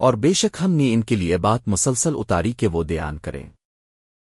اور بے شک ہم نے ان کے لیے بات مسلسل اتاری کہ وہ دیان کریں۔